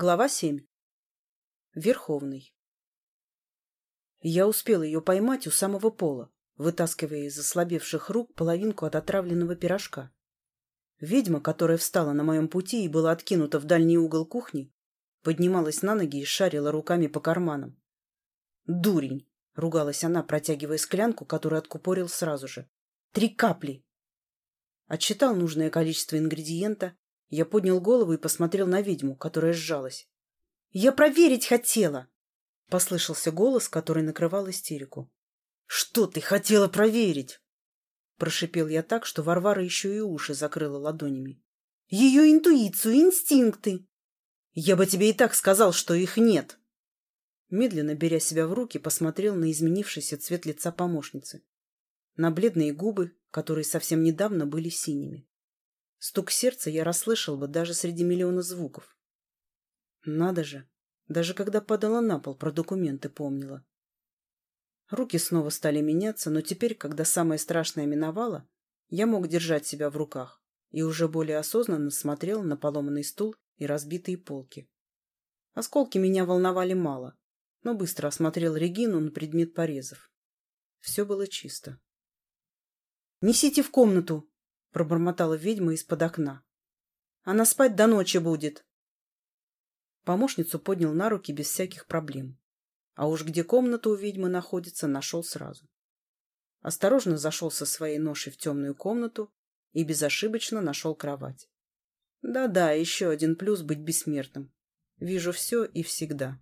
Глава 7. Верховный. Я успел ее поймать у самого пола, вытаскивая из ослабевших рук половинку от отравленного пирожка. Ведьма, которая встала на моем пути и была откинута в дальний угол кухни, поднималась на ноги и шарила руками по карманам. «Дурень!» — ругалась она, протягивая склянку, которую откупорил сразу же. «Три капли!» Отсчитал нужное количество ингредиента, я поднял голову и посмотрел на ведьму, которая сжалась. «Я проверить хотела!» — послышался голос, который накрывал истерику. «Что ты хотела проверить?» Прошипел я так, что Варвара еще и уши закрыла ладонями. «Ее интуицию, инстинкты!» «Я бы тебе и так сказал, что их нет!» Медленно, беря себя в руки, посмотрел на изменившийся цвет лица помощницы. На бледные губы, которые совсем недавно были синими. Стук сердца я расслышал бы даже среди миллиона звуков. Надо же, даже когда падала на пол, про документы помнила. Руки снова стали меняться, но теперь, когда самое страшное миновало, я мог держать себя в руках и уже более осознанно смотрел на поломанный стул и разбитые полки. Осколки меня волновали мало, но быстро осмотрел Регину на предмет порезов. Все было чисто. «Несите в комнату!» пробормотала ведьма из-под окна. Она спать до ночи будет. Помощницу поднял на руки без всяких проблем. А уж где комната у ведьмы находится, нашел сразу. Осторожно зашел со своей ношей в темную комнату и безошибочно нашел кровать. Да-да, еще один плюс быть бессмертным. Вижу все и всегда.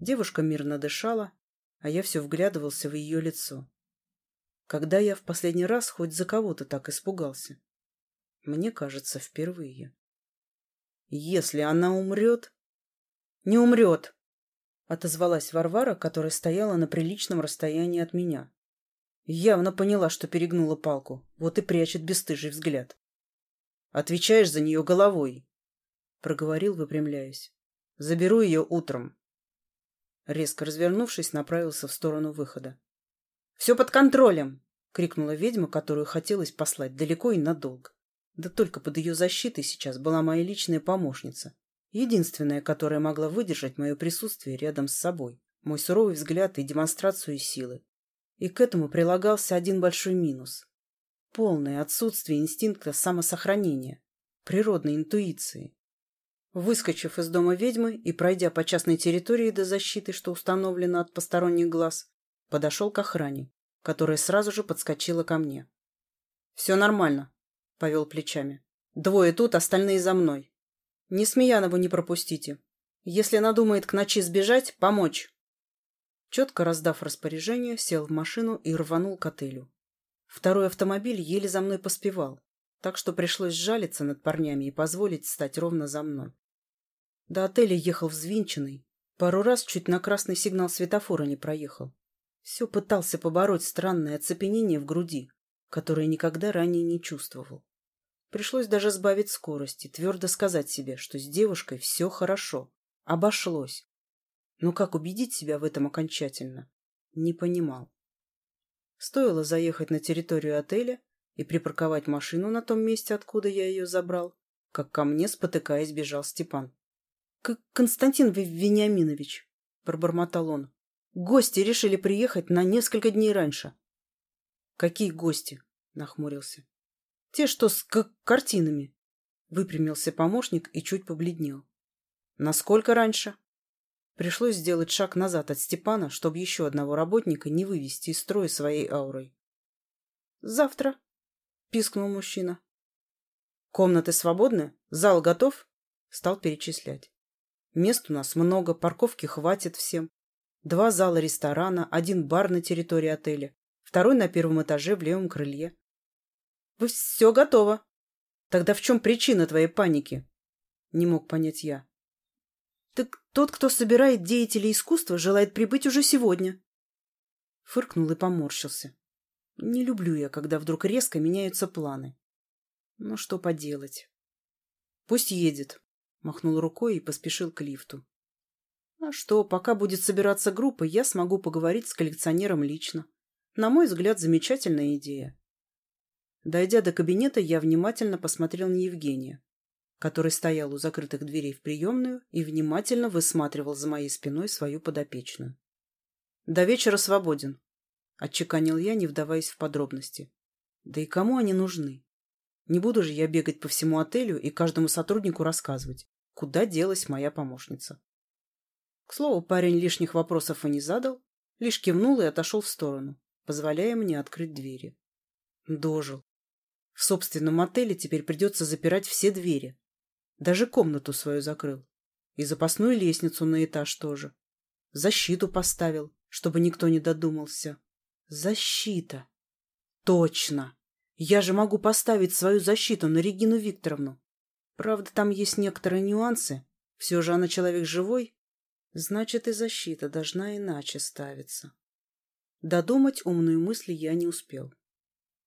Девушка мирно дышала, а я все вглядывался в ее лицо когда я в последний раз хоть за кого-то так испугался. Мне кажется, впервые. Если она умрет... Не умрет, отозвалась Варвара, которая стояла на приличном расстоянии от меня. Явно поняла, что перегнула палку, вот и прячет бесстыжий взгляд. Отвечаешь за нее головой, проговорил, выпрямляясь. Заберу ее утром. Резко развернувшись, направился в сторону выхода все под контролем крикнула ведьма которую хотелось послать далеко и надолго. Да только под ее защитой сейчас была моя личная помощница единственная которая могла выдержать мое присутствие рядом с собой мой суровый взгляд и демонстрацию силы. И к этому прилагался один большой минус полное отсутствие инстинкта самосохранения природной интуиции. Выскочив из дома ведьмы и пройдя по частной территории до защиты, что установлено от посторонних глаз, подошел к охране, которая сразу же подскочила ко мне. «Все нормально», — повел плечами. «Двое тут, остальные за мной. Несмеянову не пропустите. Если надумает к ночи сбежать, помочь». Четко раздав распоряжение, сел в машину и рванул к отелю. Второй автомобиль еле за мной поспевал, так что пришлось жалиться над парнями и позволить стать ровно за мной. До отеля ехал взвинченный, пару раз чуть на красный сигнал светофора не проехал все пытался побороть странное оцепенение в груди, которое никогда ранее не чувствовал. Пришлось даже сбавить скорости, твердо сказать себе, что с девушкой все хорошо, обошлось. Но как убедить себя в этом окончательно? Не понимал. Стоило заехать на территорию отеля и припарковать машину на том месте, откуда я ее забрал, как ко мне, спотыкаясь, бежал Степан. — Константин Вениаминович, — пробормотал он, Гости решили приехать на несколько дней раньше. — Какие гости? — нахмурился. — Те, что с картинами. Выпрямился помощник и чуть побледнел. — Насколько раньше? Пришлось сделать шаг назад от Степана, чтобы еще одного работника не вывести из строя своей аурой. — Завтра, — пискнул мужчина. — Комнаты свободны? Зал готов? — стал перечислять. — Мест у нас много, парковки хватит всем два зала ресторана, один бар на территории отеля, второй на первом этаже в левом крылье. Вы все готово. Тогда в чем причина твоей паники? Не мог понять я. Так тот, кто собирает деятелей искусства, желает прибыть уже сегодня. Фыркнул и поморщился. Не люблю я, когда вдруг резко меняются планы. Ну что поделать. Пусть едет. Махнул рукой и поспешил к лифту. А что, пока будет собираться группа, я смогу поговорить с коллекционером лично. На мой взгляд, замечательная идея. Дойдя до кабинета, я внимательно посмотрел на Евгения, который стоял у закрытых дверей в приемную и внимательно высматривал за моей спиной свою подопечную. «До вечера свободен», — отчеканил я, не вдаваясь в подробности. «Да и кому они нужны? Не буду же я бегать по всему отелю и каждому сотруднику рассказывать, куда делась моя помощница». К слову, парень лишних вопросов и не задал, лишь кивнул и отошел в сторону, позволяя мне открыть двери. Дожил. В собственном отеле теперь придется запирать все двери. Даже комнату свою закрыл. И запасную лестницу на этаж тоже. Защиту поставил, чтобы никто не додумался. Защита. Точно. Я же могу поставить свою защиту на Регину Викторовну. Правда, там есть некоторые нюансы. Все же она человек живой Значит, и защита должна иначе ставиться. Додумать умную мысль я не успел.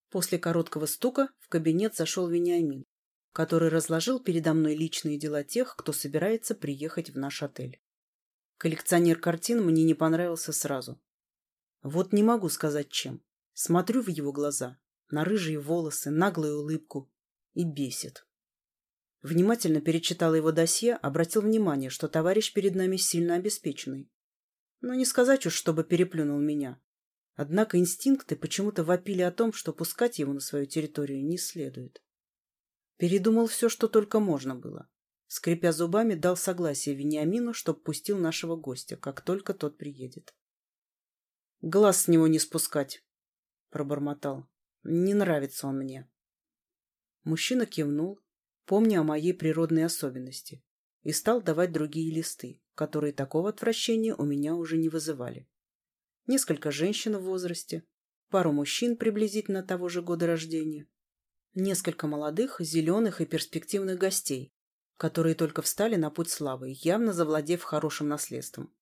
После короткого стука в кабинет зашел Вениамин, который разложил передо мной личные дела тех, кто собирается приехать в наш отель. Коллекционер картин мне не понравился сразу. Вот не могу сказать чем. Смотрю в его глаза, на рыжие волосы, наглую улыбку. И бесит. Внимательно перечитал его досье, обратил внимание, что товарищ перед нами сильно обеспеченный. Но не сказать уж, чтобы переплюнул меня. Однако инстинкты почему-то вопили о том, что пускать его на свою территорию не следует. Передумал все, что только можно было. Скрипя зубами, дал согласие Вениамину, чтоб пустил нашего гостя, как только тот приедет. — Глаз с него не спускать, — пробормотал. — Не нравится он мне. Мужчина кивнул, помня о моей природной особенности, и стал давать другие листы, которые такого отвращения у меня уже не вызывали. Несколько женщин в возрасте, пару мужчин приблизительно того же года рождения, несколько молодых, зеленых и перспективных гостей, которые только встали на путь славы, явно завладев хорошим наследством.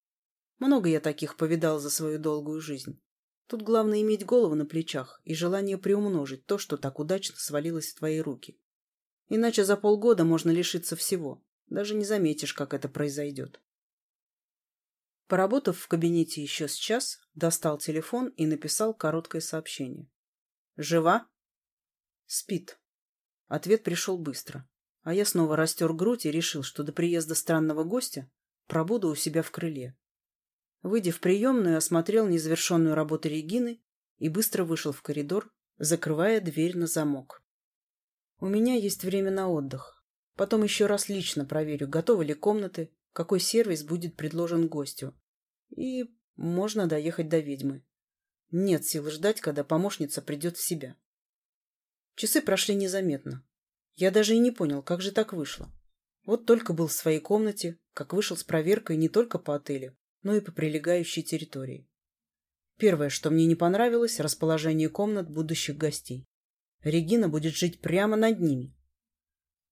Много я таких повидал за свою долгую жизнь. Тут главное иметь голову на плечах и желание приумножить то, что так удачно свалилось в твои руки. Иначе за полгода можно лишиться всего. Даже не заметишь, как это произойдет. Поработав в кабинете еще с час, достал телефон и написал короткое сообщение. «Жива?» «Спит». Ответ пришел быстро. А я снова растер грудь и решил, что до приезда странного гостя пробуду у себя в крыле. Выйдя в приемную, осмотрел незавершенную работу Регины и быстро вышел в коридор, закрывая дверь на замок. У меня есть время на отдых. Потом еще раз лично проверю, готовы ли комнаты, какой сервис будет предложен гостю. И можно доехать до ведьмы. Нет сил ждать, когда помощница придет в себя. Часы прошли незаметно. Я даже и не понял, как же так вышло. Вот только был в своей комнате, как вышел с проверкой не только по отелю, но и по прилегающей территории. Первое, что мне не понравилось, расположение комнат будущих гостей. Регина будет жить прямо над ними.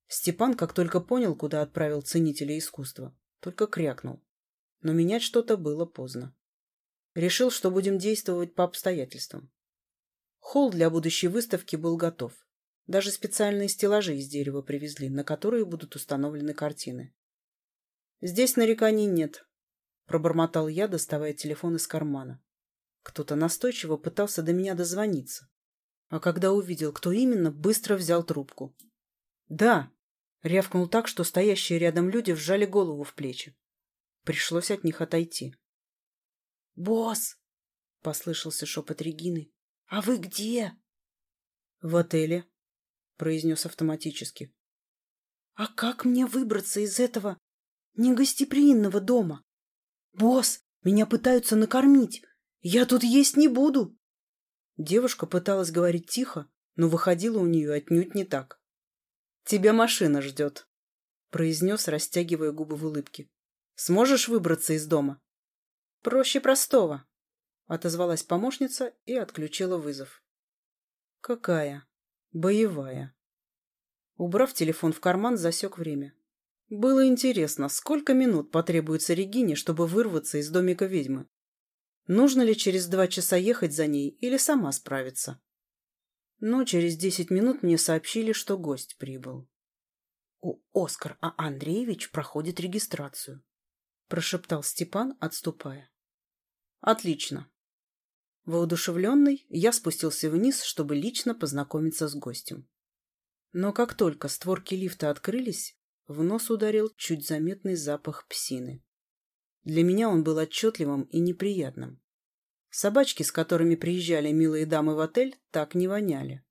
Степан, как только понял, куда отправил ценителя искусства, только крякнул. Но менять что-то было поздно. Решил, что будем действовать по обстоятельствам. Холл для будущей выставки был готов. Даже специальные стеллажи из дерева привезли, на которые будут установлены картины. «Здесь нареканий нет», — пробормотал я, доставая телефон из кармана. Кто-то настойчиво пытался до меня дозвониться а когда увидел, кто именно, быстро взял трубку. «Да!» — рявкнул так, что стоящие рядом люди вжали голову в плечи. Пришлось от них отойти. «Босс!» — послышался шепот Регины. «А вы где?» «В отеле», — произнес автоматически. «А как мне выбраться из этого негостеприимного дома? Босс, меня пытаются накормить. Я тут есть не буду!» Девушка пыталась говорить тихо, но выходило у нее отнюдь не так. «Тебя машина ждет», — произнес, растягивая губы в улыбке. «Сможешь выбраться из дома?» «Проще простого», — отозвалась помощница и отключила вызов. «Какая? Боевая». Убрав телефон в карман, засек время. Было интересно, сколько минут потребуется Регине, чтобы вырваться из домика ведьмы. Нужно ли через два часа ехать за ней или сама справиться? Но через десять минут мне сообщили, что гость прибыл. У Оскар, а Андреевич проходит регистрацию», – прошептал Степан, отступая. «Отлично». Воодушевленный, я спустился вниз, чтобы лично познакомиться с гостем. Но как только створки лифта открылись, в нос ударил чуть заметный запах псины. Для меня он был отчетливым и неприятным. Собачки, с которыми приезжали милые дамы в отель, так не воняли.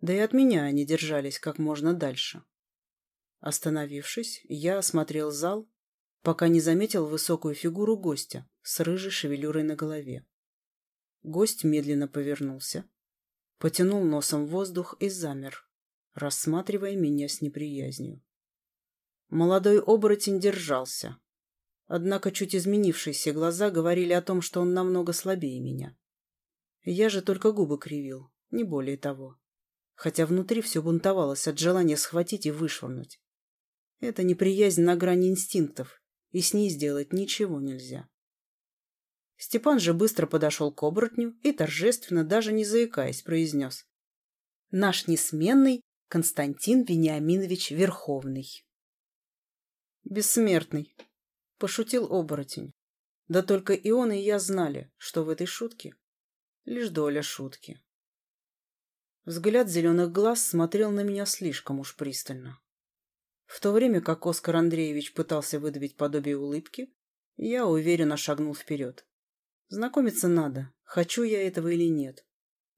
Да и от меня они держались как можно дальше. Остановившись, я осмотрел зал, пока не заметил высокую фигуру гостя с рыжей шевелюрой на голове. Гость медленно повернулся, потянул носом воздух и замер, рассматривая меня с неприязнью. Молодой оборотень держался, Однако чуть изменившиеся глаза говорили о том, что он намного слабее меня. Я же только губы кривил, не более того. Хотя внутри все бунтовалось от желания схватить и вышвырнуть. Это неприязнь на грани инстинктов, и с ней сделать ничего нельзя. Степан же быстро подошел к оборотню и торжественно, даже не заикаясь, произнес. «Наш несменный Константин Вениаминович Верховный». «Бессмертный», пошутил оборотень. Да только и он, и я знали, что в этой шутке лишь доля шутки. Взгляд зеленых глаз смотрел на меня слишком уж пристально. В то время как Оскар Андреевич пытался выдавить подобие улыбки, я уверенно шагнул вперед. Знакомиться надо, хочу я этого или нет.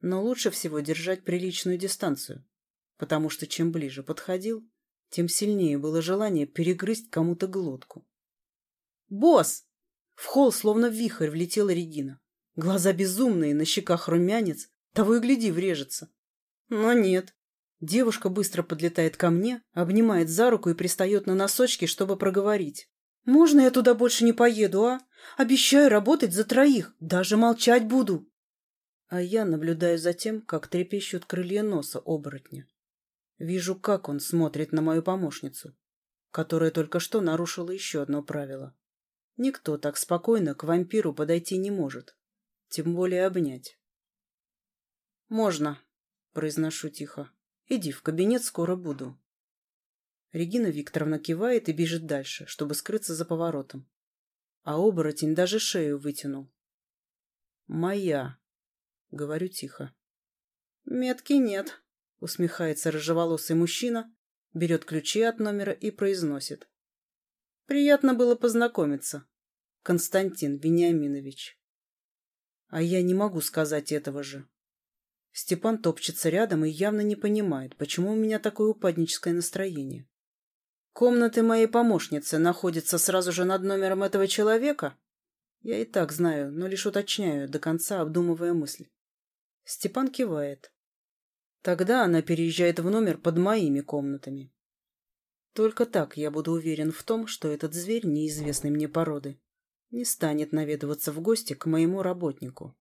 Но лучше всего держать приличную дистанцию, потому что чем ближе подходил, тем сильнее было желание перегрызть кому-то глотку. «Босс!» В холл словно вихрь влетела Регина. Глаза безумные, на щеках румянец, того и гляди врежется. Но нет. Девушка быстро подлетает ко мне, обнимает за руку и пристает на носочки, чтобы проговорить. «Можно я туда больше не поеду, а? Обещаю работать за троих, даже молчать буду!» А я наблюдаю за тем, как трепещут крылья носа оборотня. Вижу, как он смотрит на мою помощницу, которая только что нарушила еще одно правило. Никто так спокойно к вампиру подойти не может, тем более обнять. «Можно», — произношу тихо. «Иди в кабинет, скоро буду». Регина Викторовна кивает и бежит дальше, чтобы скрыться за поворотом. А оборотень даже шею вытянул. «Моя», — говорю тихо. «Метки нет», — усмехается рыжеволосый мужчина, берет ключи от номера и произносит. Приятно было познакомиться, Константин Вениаминович. А я не могу сказать этого же. Степан топчется рядом и явно не понимает, почему у меня такое упадническое настроение. Комнаты моей помощницы находятся сразу же над номером этого человека? Я и так знаю, но лишь уточняю, до конца обдумывая мысль. Степан кивает. Тогда она переезжает в номер под моими комнатами. Только так я буду уверен в том, что этот зверь неизвестной мне породы не станет наведываться в гости к моему работнику.